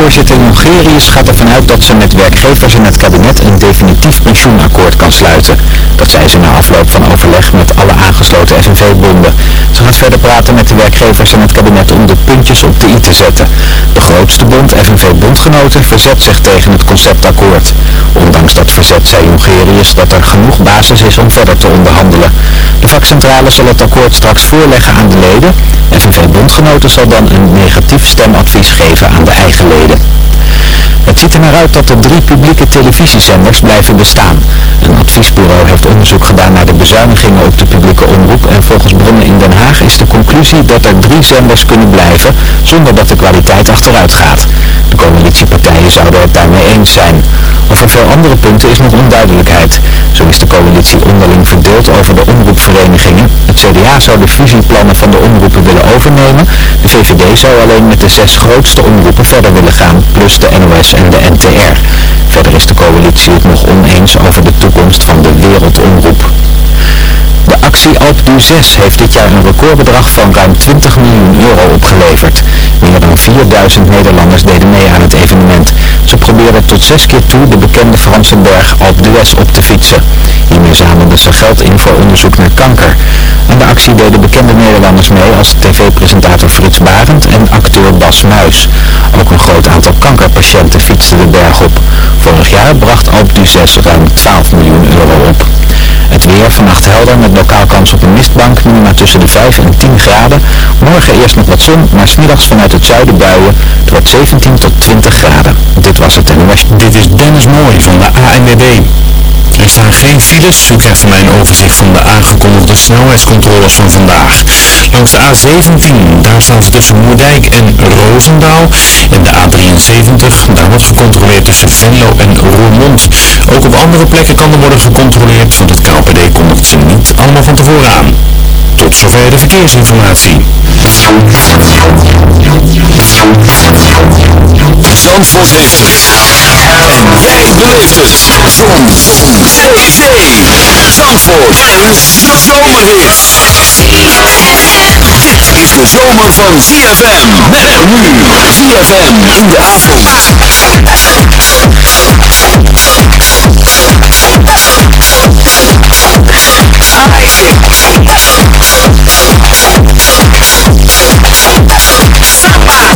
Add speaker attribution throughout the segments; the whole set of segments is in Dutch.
Speaker 1: Partijvoorzitter Jongerius gaat ervan uit dat ze met werkgevers en het kabinet een definitief pensioenakkoord kan sluiten. Dat zei ze na afloop van overleg met alle aangesloten FNV-bonden. Ze gaat verder praten met de werkgevers en het kabinet om de puntjes op de i te zetten. De grootste bond, FNV-bondgenoten, verzet zich tegen het conceptakkoord. Ondanks dat verzet zei Jongerius dat er genoeg basis is om verder te onderhandelen. De vakcentrale zal het akkoord straks voorleggen aan de leden. FNV-bondgenoten zal dan een negatief stemadvies geven aan de eigen leden. Het ziet er naar uit dat de drie publieke televisiezenders blijven bestaan. Een adviesbureau heeft onderzoek gedaan naar de bezuinigingen op de publieke omroep en volgens bronnen in Den Haag is de conclusie dat er drie zenders kunnen blijven zonder dat de kwaliteit achteruit gaat. De coalitiepartijen zouden het daarmee eens zijn. Over veel andere punten is nog onduidelijkheid. Zo is de coalitie onderling verdeeld over de omroepverenigingen. Het CDA zou de fusieplannen van de omroepen willen overnemen. De VVD zou alleen met de zes grootste omroepen verder willen gaan, plus de NOS en de NTR. Verder is de coalitie het nog oneens over de toekomst van de wereldomroep. Actie Alp du 6 heeft dit jaar een recordbedrag van ruim 20 miljoen euro opgeleverd. Meer dan 4000 Nederlanders deden mee aan het evenement. Ze probeerden tot zes keer toe de bekende Franse berg Alp d'Huez op te fietsen. Hiermee zamelden ze geld in voor onderzoek naar kanker. Aan de actie deden bekende Nederlanders mee als tv-presentator Frits Barend en acteur Bas Nuis. Ook een groot aantal kankerpatiënten fietsten de berg op. Vorig jaar bracht Alp d'Huez ruim 12 miljoen euro op. Het weer vannacht helder met lokaal kans op een mistbank, minima tussen de 5 en 10 graden. Morgen eerst nog wat zon, maar smiddags vanuit het zuiden buien. Wordt 17 tot 20 graden. Dit was het NOS.
Speaker 2: Dit is Dennis Mooij van de ANWB. Er staan geen files. U krijgt van mij een overzicht van de aangekondigde snelheidscontroles van vandaag. Langs de A17, daar staan ze tussen Moerdijk en Roosendaal. En de A73, daar wordt gecontroleerd tussen Venlo en Roermond. Ook op andere plekken kan er worden gecontroleerd, want het KLPD kondigt ze niet allemaal van tevoren aan. Tot zover de verkeersinformatie.
Speaker 3: Zandvoort heeft het. En jij beleeft het. Zon. Zon. Zee. Zandvoort. Een is. Dit is de zomer van ZFM. Met nu. ZFM in de avond.
Speaker 4: Samba, Samba, Samba,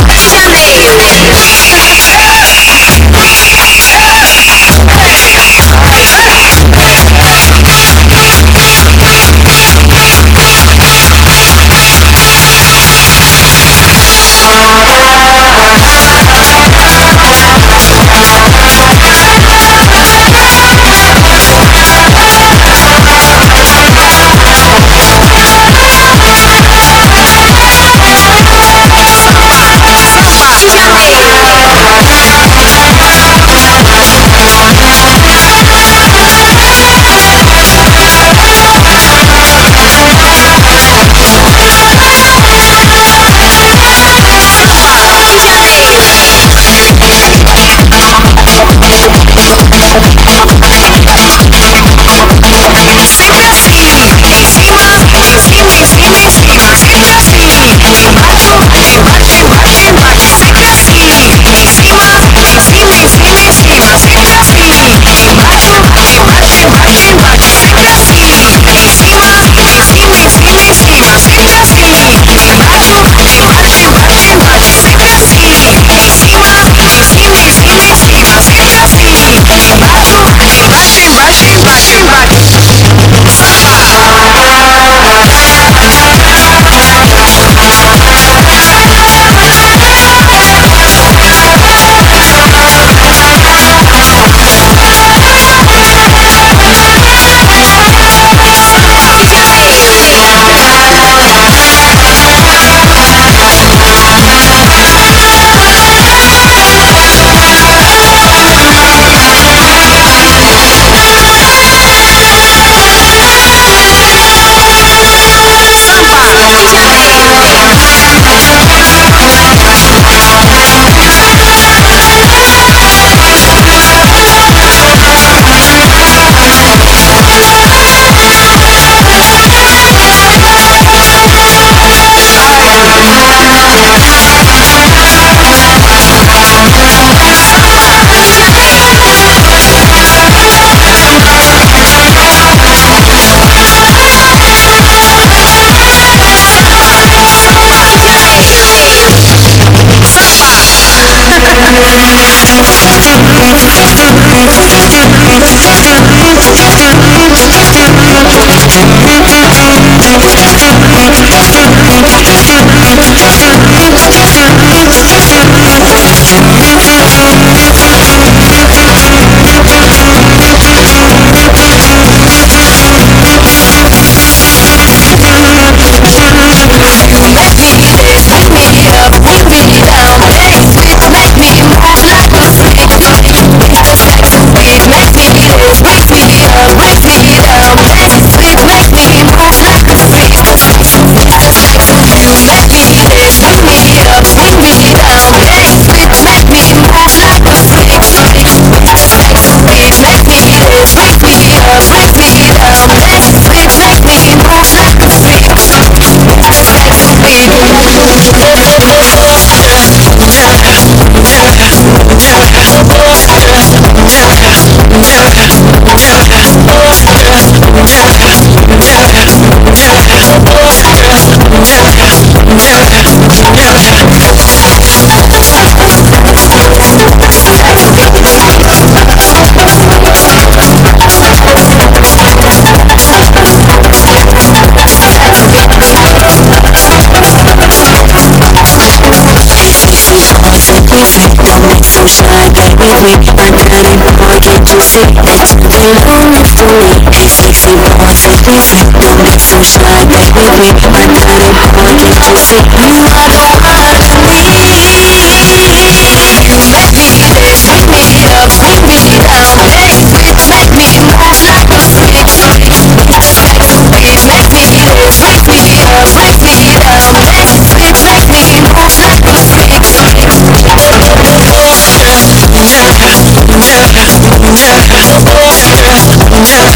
Speaker 4: So shy, got with me And I need more you to see Don't hold me to me Sexy boy, say free. Don't be so shy, get with me And I need more
Speaker 3: you to
Speaker 5: see You are the
Speaker 4: Yeah.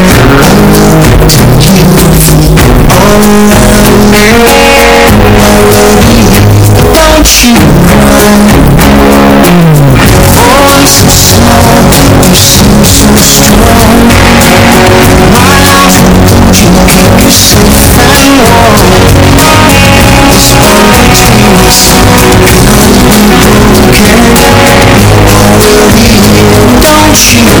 Speaker 4: Senhor.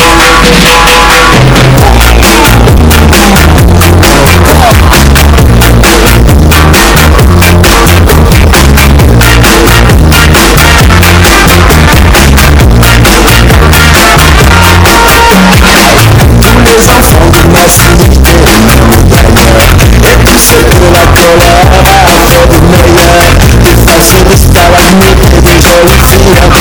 Speaker 3: yeah.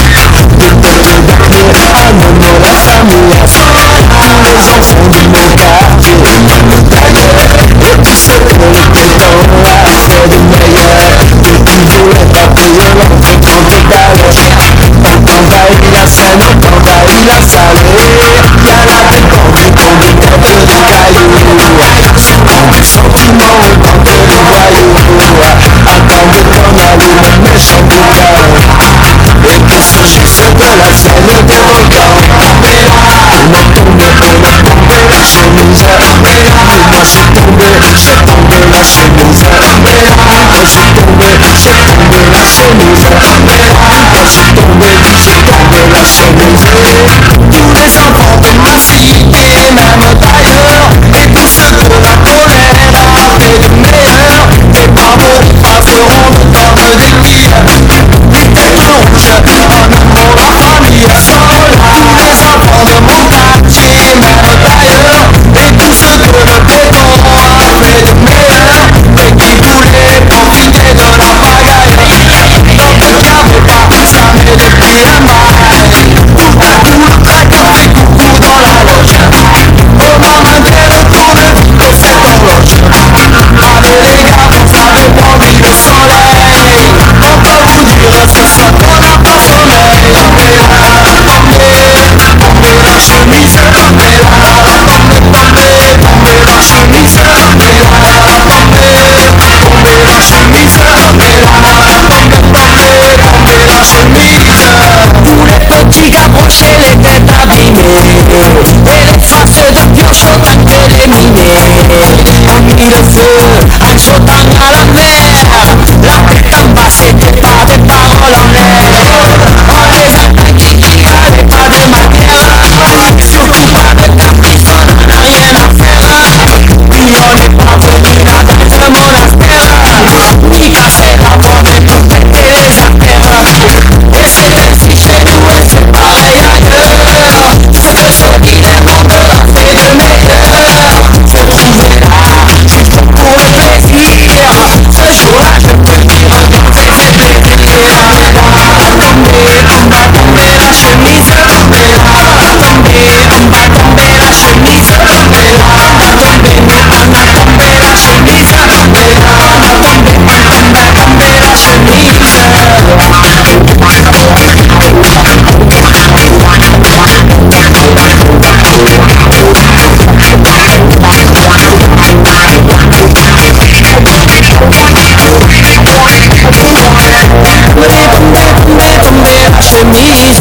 Speaker 3: Jesus.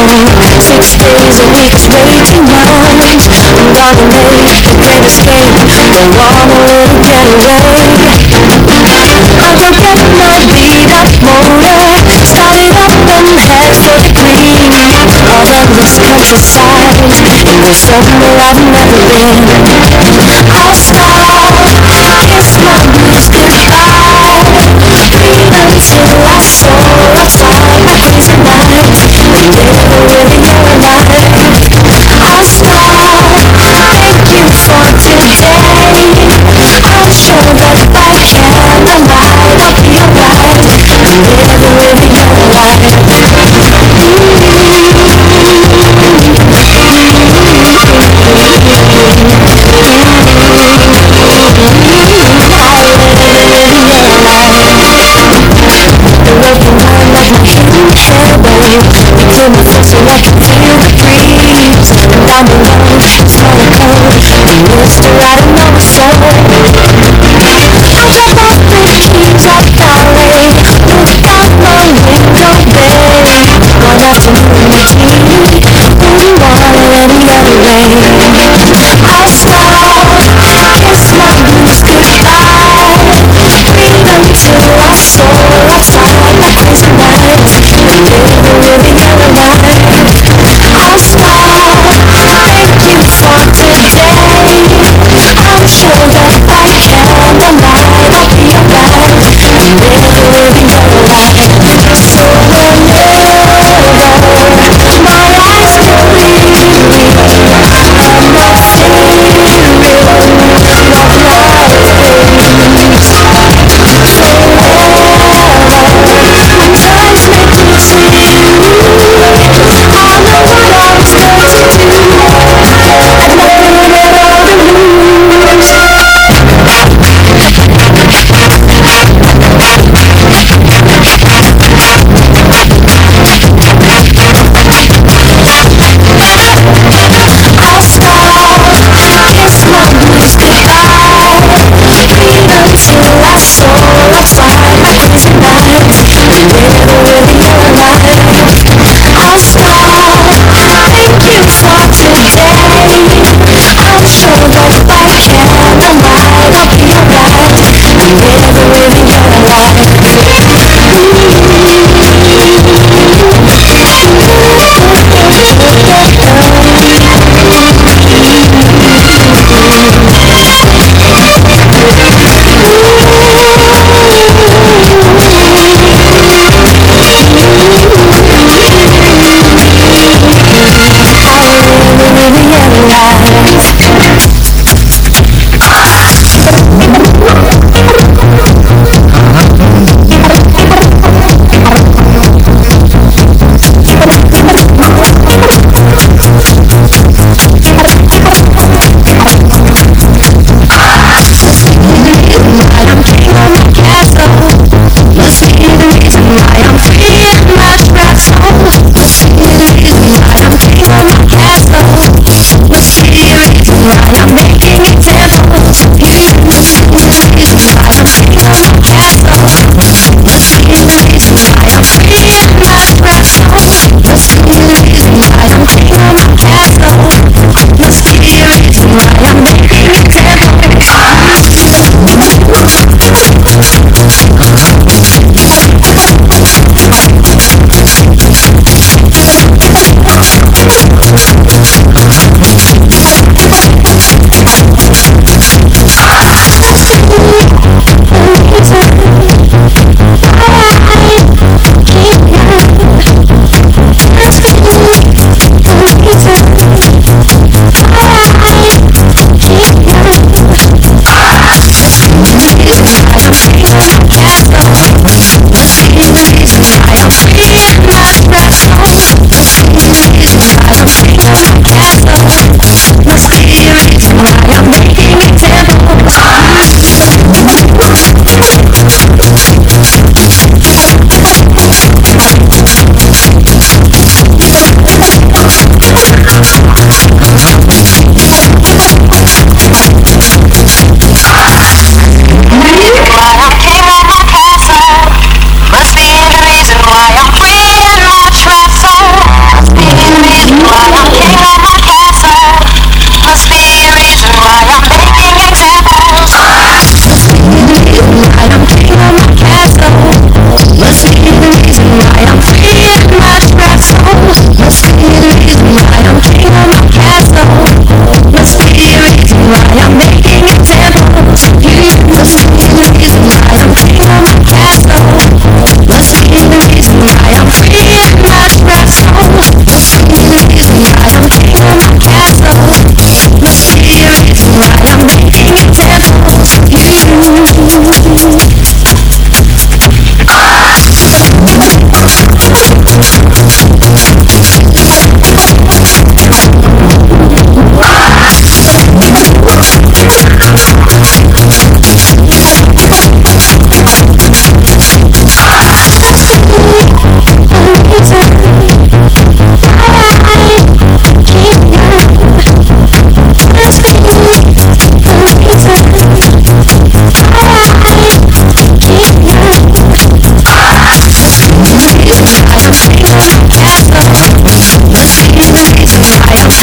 Speaker 4: Six days a week is way too long I'm gonna make a great escape. I wanna really get away. I'll go get my beat up motor. Start it up and head for the green. All the rich countryside. In the summer I've never been. Living with Became a foot so I I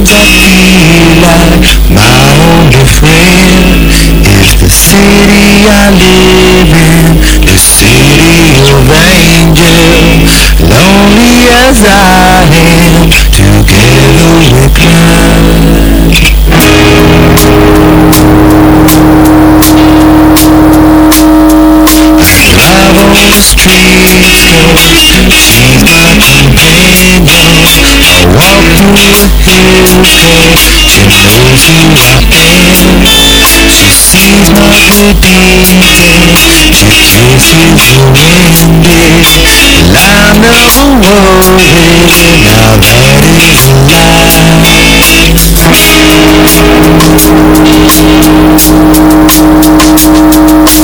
Speaker 3: I'm just She knows easy now, She sees is not your She kisses thinking you. win, I know, babe Now that is a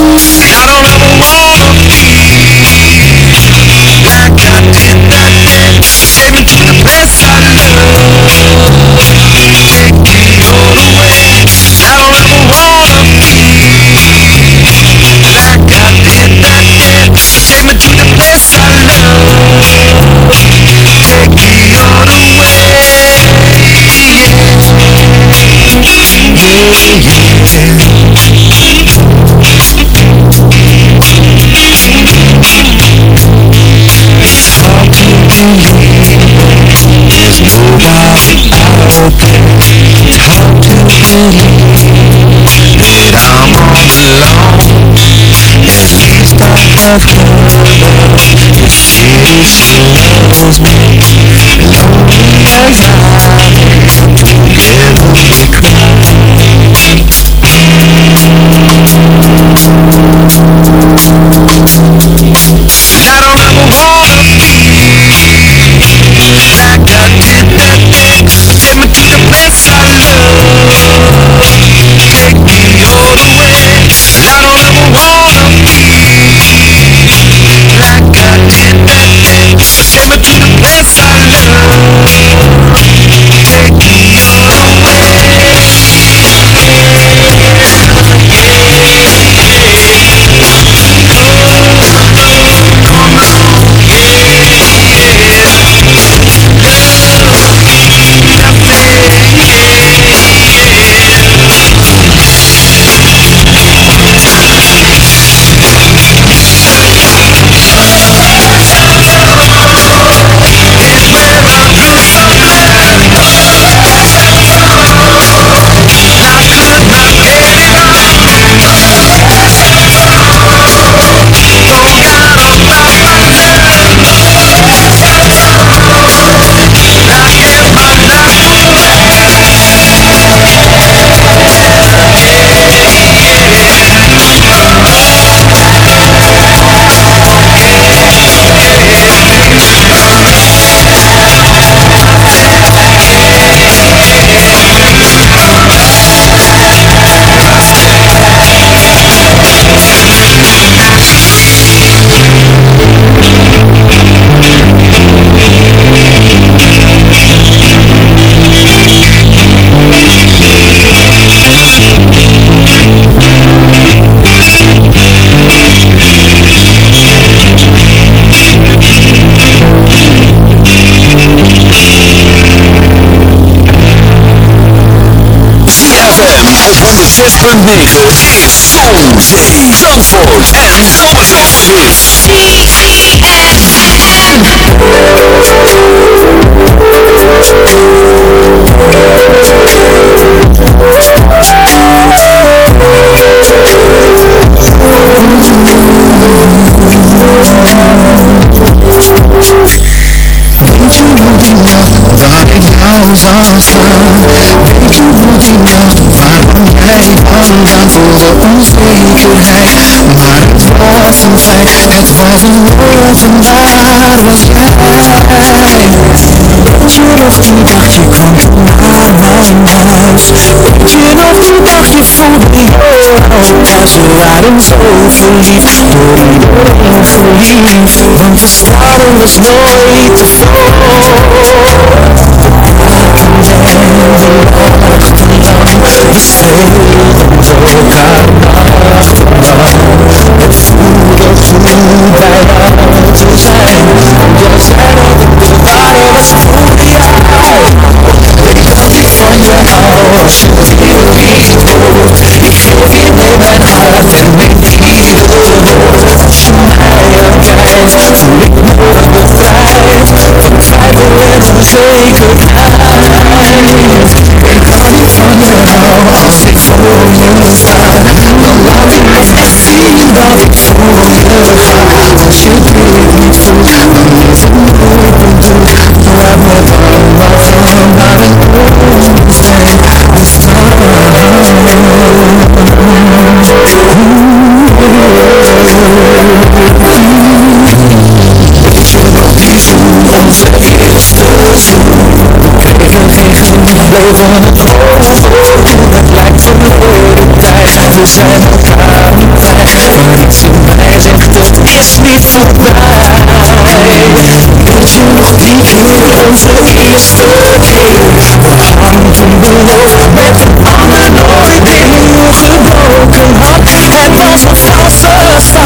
Speaker 3: lie I
Speaker 6: 106.9 is Zon, Zee, Zandvoort en Zomerhits.
Speaker 3: Nou Weet je hoe die nacht Waarom jij vandaan voor de onzekerheid Maar het was een feit. Het was een openbaar Was jij Weet je nog die dag je kwam naar mijn huis? Weet je nog die dag je voelde je thuis We waren zo verliefd Door iedereen verliefd Want de straling was nooit te we zoveel elkaar achteraf Het voelde goed bij te zijn Jij zei dat ik de ware was voor jou? Ik dacht ik van je hou leven dat lijkt verloren tijd We zijn elkaar niet bij, maar iets in mij zegt het is niet voorbij Weet je nog die keer, onze eerste keer Waarom toen beloofd met een ander nooit meer gebroken had Het was een vaste staat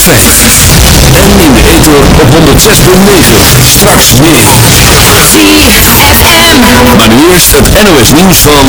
Speaker 3: En
Speaker 6: in de etor op 106.9. Straks meer.
Speaker 4: Zie FM.
Speaker 6: Maar nu eerst het NOS nieuws van...